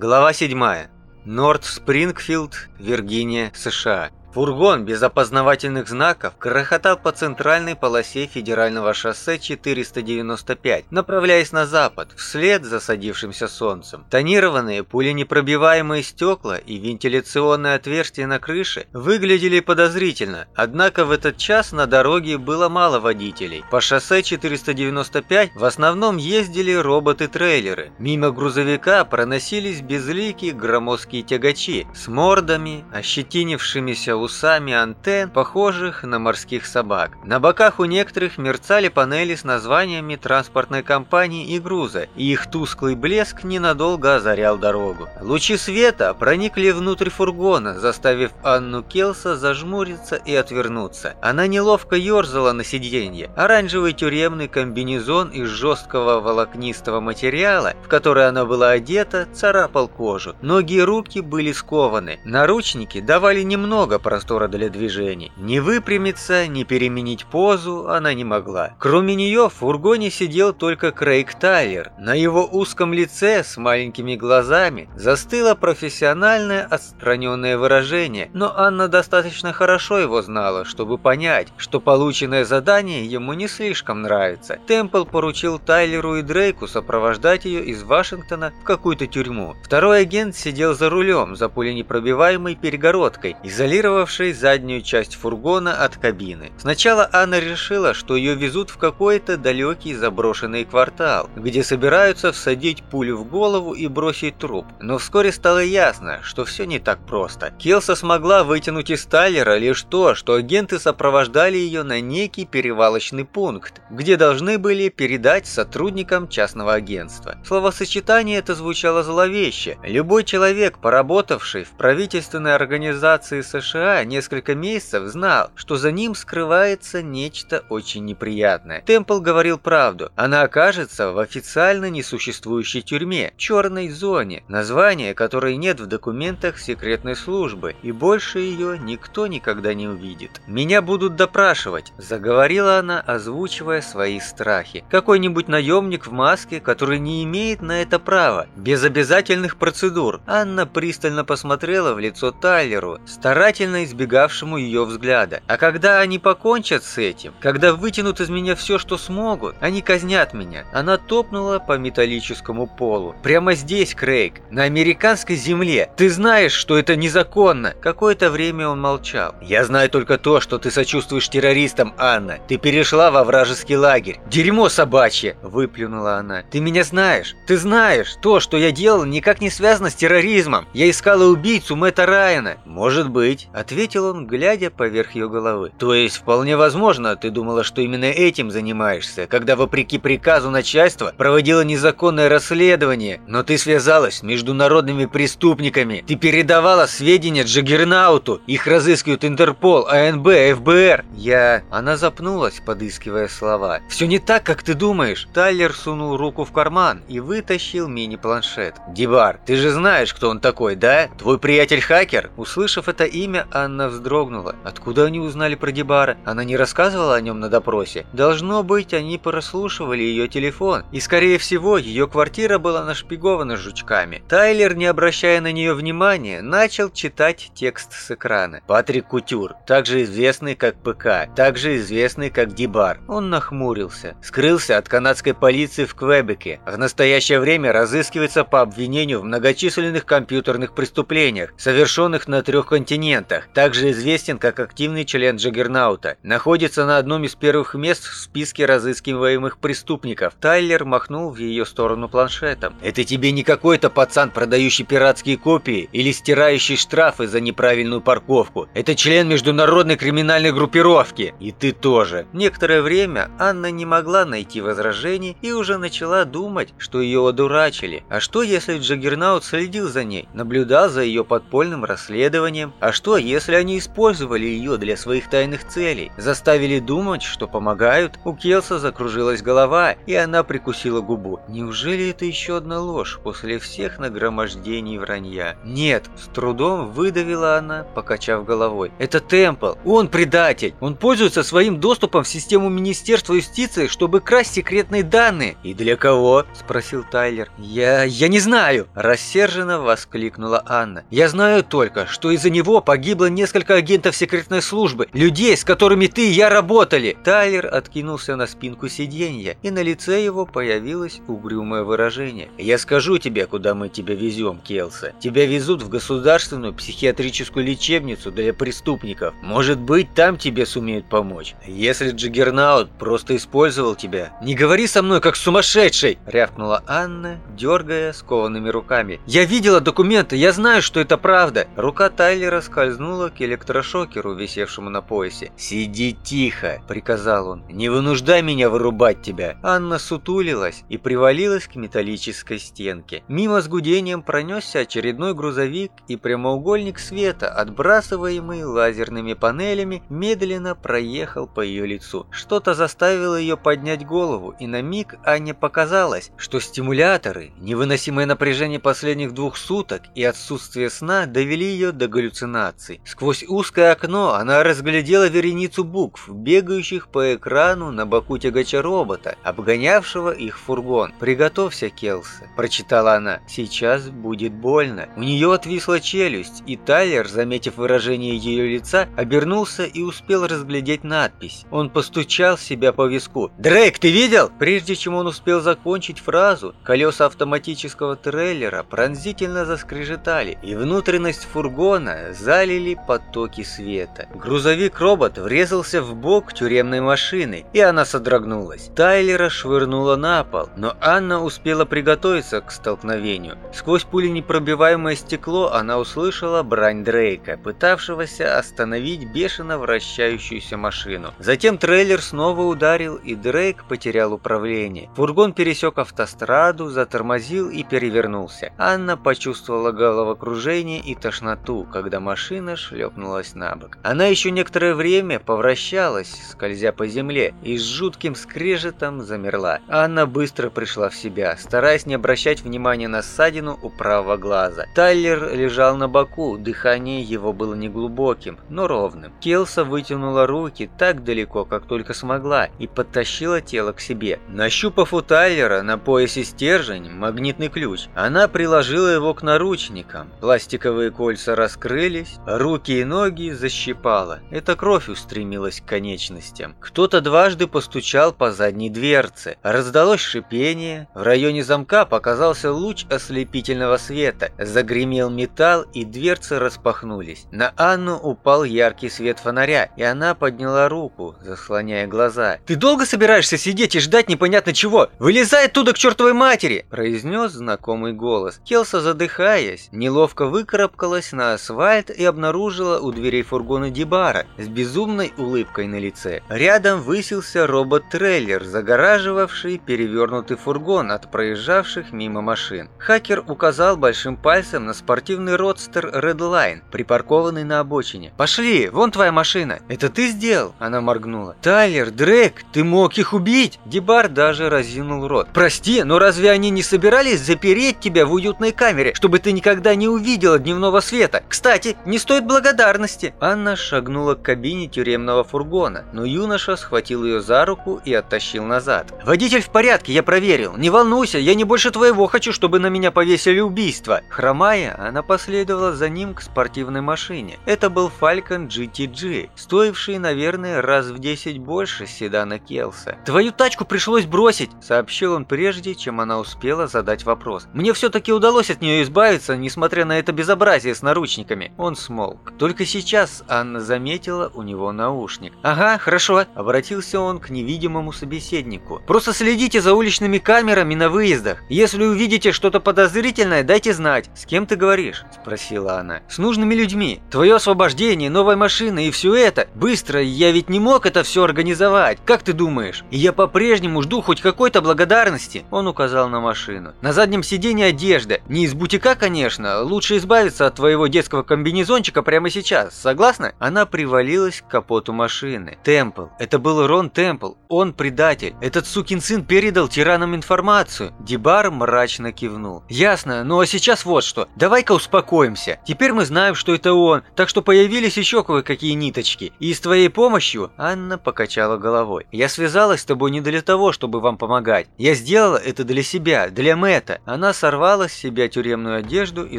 Глава 7. Норт Спрингфилд, Виргиния, США. Фургон без опознавательных знаков грохотал по центральной полосе федерального шоссе 495, направляясь на запад, вслед за садившимся солнцем. Тонированные пуленепробиваемые стекла и вентиляционные отверстия на крыше выглядели подозрительно, однако в этот час на дороге было мало водителей. По шоссе 495 в основном ездили роботы-трейлеры. Мимо грузовика проносились безликие громоздкие тягачи с мордами, ощетинившимися усами антенн, похожих на морских собак. На боках у некоторых мерцали панели с названиями транспортной компании и груза, и их тусклый блеск ненадолго озарял дорогу. Лучи света проникли внутрь фургона, заставив Анну Келса зажмуриться и отвернуться. Она неловко ерзала на сиденье. Оранжевый тюремный комбинезон из жесткого волокнистого материала, в который она была одета, царапал кожу. Ноги и руки были скованы. Наручники давали немного простора для движений. Не выпрямиться, не переменить позу она не могла. Кроме нее в фургоне сидел только Крейг Тайлер. На его узком лице с маленькими глазами застыло профессиональное отстраненное выражение, но Анна достаточно хорошо его знала, чтобы понять, что полученное задание ему не слишком нравится. Темпл поручил Тайлеру и Дрейку сопровождать ее из Вашингтона в какую-то тюрьму. Второй агент сидел за рулем, за пуленепробиваемой перегородкой, изолировав изолировавшей заднюю часть фургона от кабины. Сначала Анна решила, что ее везут в какой-то далекий заброшенный квартал, где собираются всадить пулю в голову и бросить труп. Но вскоре стало ясно, что все не так просто. Келса смогла вытянуть из Тайлера лишь то, что агенты сопровождали ее на некий перевалочный пункт, где должны были передать сотрудникам частного агентства. Словосочетание это звучало зловеще. Любой человек, поработавший в правительственной организации США, США несколько месяцев знал, что за ним скрывается нечто очень неприятное. Темпл говорил правду. Она окажется в официально несуществующей тюрьме, черной зоне, название которой нет в документах секретной службы, и больше ее никто никогда не увидит. «Меня будут допрашивать», – заговорила она, озвучивая свои страхи. «Какой-нибудь наемник в маске, который не имеет на это права, без обязательных процедур». Анна пристально посмотрела в лицо Тайлеру, старательно старательно избегавшему ее взгляда. А когда они покончат с этим, когда вытянут из меня все, что смогут, они казнят меня. Она топнула по металлическому полу. Прямо здесь, Крейг, на американской земле. Ты знаешь, что это незаконно. Какое-то время он молчал. Я знаю только то, что ты сочувствуешь террористам, Анна. Ты перешла во вражеский лагерь. Дерьмо собачье, выплюнула она. Ты меня знаешь. Ты знаешь, то, что я делал, никак не связано с терроризмом. Я искала убийцу Мэтта Райана. Может быть, ответил он, глядя поверх ее головы. «То есть, вполне возможно, ты думала, что именно этим занимаешься, когда, вопреки приказу начальства, проводила незаконное расследование, но ты связалась с международными преступниками, ты передавала сведения Джаггернауту, их разыскивают Интерпол, АНБ, ФБР. Я...» Она запнулась, подыскивая слова. «Все не так, как ты думаешь». Тайлер сунул руку в карман и вытащил мини-планшет. «Дебар, ты же знаешь, кто он такой, да? Твой приятель-хакер?» Услышав это имя, Анна вздрогнула. Откуда они узнали про Дебара? Она не рассказывала о нем на допросе. Должно быть, они прослушивали ее телефон. И, скорее всего, ее квартира была нашпигована жучками. Тайлер, не обращая на нее внимания, начал читать текст с экрана. Патрик Кутюр, также известный как ПК, также известный как Дебар. Он нахмурился. Скрылся от канадской полиции в Квебеке. В настоящее время разыскивается по обвинению в многочисленных компьютерных преступлениях, совершенных на трех континентах также известен как активный член Джаггернаута, находится на одном из первых мест в списке разыскиваемых преступников. Тайлер махнул в ее сторону планшетом. «Это тебе не какой-то пацан, продающий пиратские копии или стирающий штрафы за неправильную парковку. Это член международной криминальной группировки. И ты тоже». Некоторое время Анна не могла найти возражений и уже начала думать, что ее одурачили. А что, если Джаггернаут следил за ней, наблюдал за ее подпольным расследованием? А что, если они использовали ее для своих тайных целей, заставили думать, что помогают, у Келса закружилась голова, и она прикусила губу. Неужели это еще одна ложь после всех нагромождений вранья? Нет, с трудом выдавила она, покачав головой. Это Темпл, он предатель, он пользуется своим доступом в систему Министерства юстиции, чтобы красть секретные данные. И для кого? Спросил Тайлер. Я... я не знаю, рассерженно воскликнула Анна. Я знаю только, что из-за него погибло несколько агентов секретной службы, людей, с которыми ты и я работали. Тайлер откинулся на спинку сиденья, и на лице его появилось угрюмое выражение. Я скажу тебе, куда мы тебя везем, Келса. Тебя везут в государственную психиатрическую лечебницу для преступников. Может быть, там тебе сумеют помочь. Если Джиггернаут просто использовал тебя. Не говори со мной, как сумасшедший, рявкнула Анна, дергая скованными руками. Я видела документы, я знаю, что это правда. Рука Тайлера скользнула к электрошокеру, висевшему на поясе. «Сиди тихо!» – приказал он. «Не вынуждай меня вырубать тебя!» Анна сутулилась и привалилась к металлической стенке. Мимо с гудением пронесся очередной грузовик, и прямоугольник света, отбрасываемый лазерными панелями, медленно проехал по ее лицу. Что-то заставило ее поднять голову, и на миг Анне показалось, что стимуляторы, невыносимое напряжение последних двух суток и отсутствие сна довели ее до галлюцинаций. Сквозь узкое окно она разглядела вереницу букв, бегающих по экрану на боку тягача робота, обгонявшего их фургон. «Приготовься, Келса», – прочитала она. «Сейчас будет больно». У нее отвисла челюсть, и Тайлер, заметив выражение ее лица, обернулся и успел разглядеть надпись. Он постучал себя по виску. «Дрейк, ты видел?» Прежде чем он успел закончить фразу, колеса автоматического трейлера пронзительно заскрежетали, и внутренность фургона залили потоки света. Грузовик-робот врезался в бок тюремной машины, и она содрогнулась. Тайлера швырнула на пол, но Анна успела приготовиться к столкновению. Сквозь пуленепробиваемое стекло она услышала брань Дрейка, пытавшегося остановить бешено вращающуюся машину. Затем трейлер снова ударил, и Дрейк потерял управление. Фургон пересек автостраду, затормозил и перевернулся. Анна почувствовала головокружение и тошноту, когда машина шлепнулась на бок. Она еще некоторое время повращалась, скользя по земле, и с жутким скрежетом замерла. Анна быстро пришла в себя, стараясь не обращать внимания на ссадину у правого глаза. Тайлер лежал на боку, дыхание его было неглубоким, но ровным. Келса вытянула руки так далеко, как только смогла, и подтащила тело к себе. Нащупав у Тайлера на поясе стержень, магнитный ключ, она приложила его к наручникам. Пластиковые кольца раскрылись, и ноги защипало. Эта кровь устремилась к конечностям. Кто-то дважды постучал по задней дверце. Раздалось шипение. В районе замка показался луч ослепительного света. Загремел металл, и дверцы распахнулись. На Анну упал яркий свет фонаря, и она подняла руку, заслоняя глаза. «Ты долго собираешься сидеть и ждать непонятно чего? Вылезай оттуда к чертовой матери!» произнес знакомый голос. Келса, задыхаясь, неловко выкарабкалась на асфальт и обнаружила у дверей фургона Дибара с безумной улыбкой на лице. Рядом высился робот-трейлер, загораживавший перевернутый фургон от проезжавших мимо машин. Хакер указал большим пальцем на спортивный родстер Redline, припаркованный на обочине. «Пошли, вон твоя машина!» «Это ты сделал?» Она моргнула. «Тайлер, Дрейк, ты мог их убить!» Дибар даже разинул рот. «Прости, но разве они не собирались запереть тебя в уютной камере, чтобы ты никогда не увидела дневного света? Кстати, не стоит благодарности!» Анна шагнула к кабине тюремного фургона, но юноша схватил ее за руку и оттащил назад. «Водитель в порядке, я проверил. Не волнуйся, я не больше твоего хочу, чтобы на меня повесили убийство!» Хромая, она последовала за ним к спортивной машине. Это был Falcon GTG, стоивший, наверное, раз в 10 больше седана Келса. «Твою тачку пришлось бросить!» – сообщил он прежде, чем она успела задать вопрос. «Мне все-таки удалось от нее избавиться, несмотря на это безобразие с наручниками». Он смолк. Только сейчас Анна заметила у него наушник. «Ага, хорошо», – обратился он к невидимому собеседнику. «Просто следите за уличными камерами на выездах. Если увидите что-то подозрительное, дайте знать. С кем ты говоришь?» – спросила она. «С нужными людьми. Твое освобождение, новая машина и все это. Быстро, я ведь не мог это все организовать. Как ты думаешь? И я по-прежнему жду хоть какой-то благодарности». Он указал на машину. «На заднем сиденье одежда. Не из бутика, конечно. Лучше избавиться от твоего детского комбинезончика только прямо сейчас, согласна? Она привалилась к капоту машины. Темпл. Это был Рон Темпл. Он предатель. Этот сукин сын передал тиранам информацию. Дебар мрачно кивнул. Ясно, ну а сейчас вот что. Давай-ка успокоимся. Теперь мы знаем, что это он, так что появились еще кое-какие ниточки. И с твоей помощью Анна покачала головой. Я связалась с тобой не для того, чтобы вам помогать. Я сделала это для себя, для Мэтта. Она сорвала с себя тюремную одежду и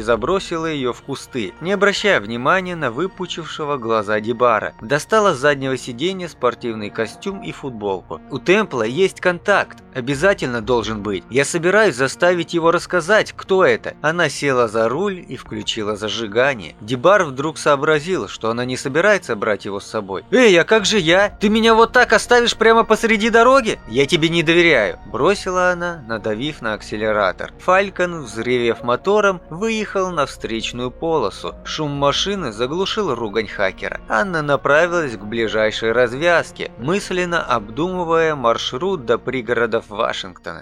забросила ее в кусты, не обращая внимания на выпучившего глаза Дебара. Достала с заднего сиденья спортивный костюм и футболку. У Темпла есть контакт, обязательно должен быть. Я собираюсь заставить его рассказать, кто это. Она села за руль и включила зажигание. Дебар вдруг сообразил, что она не собирается брать его с собой. «Эй, а как же я? Ты меня вот так оставишь прямо посреди дороги? Я тебе не доверяю!» Бросила она, надавив на акселератор. Фалькон, взревев мотором, выехал на встречную полосу. Шум машины заглушил ругань хакера. Анна направилась к ближайшей развязке, мысленно обдумывая маршрут до пригородов Вашингтона.